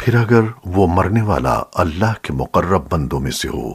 پھر اگر وہ مرنے والا اللہ کے مقرب بندوں میں سے ہو